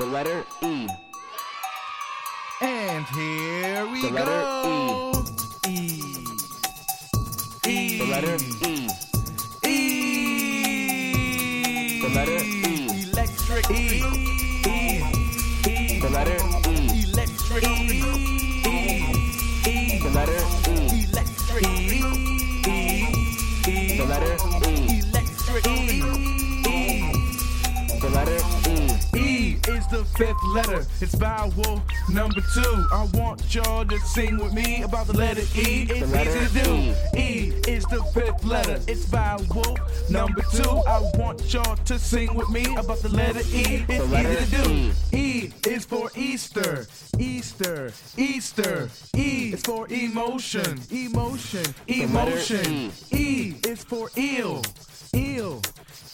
The letter E. And here we The letter go. E. E. The letter E. E. The letter E. Electric E. E. E. The letter E. Electric E. E. E. The letter E. Electric E. E. E. The letter E. the fifth letter. It's vowel number two. I want y'all to sing with me about the letter E. It's easy to do. E. Is the fifth letter. It's vowel number two. I want y'all to sing with me about the letter E. It's easy to do. E. E is for Easter. Easter. Easter. E is for emotion. Emotion. Emotion. E is for ill. Ill.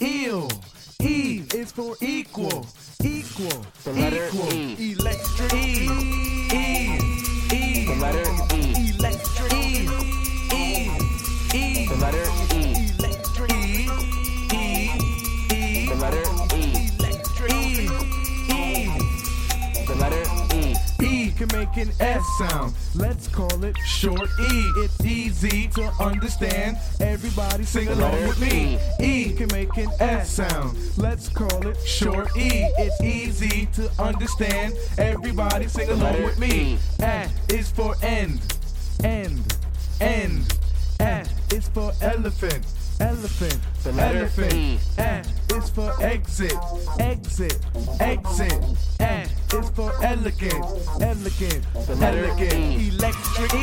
Ill. E is for equal. Equal. The letter equal. E. Electric E. E. E. The letter E. Electric E. E. E. The letter E. Electric E. E. E. The letter E. Electric E. E. The letter E. E can make an S sound. Let's call it short E. It's easy to understand. Everybody sing along with me. E can make an S sound. Let's call it short E. It's easy to understand. Everybody sing along with me. A is for end. End. End. A is for elephant. Elephant. The letter elephant. A is for exit. Exit. Exit. A is for elegant. Elegant. The letter elegant. E. Electric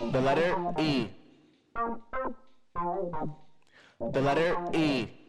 The letter E. The letter E.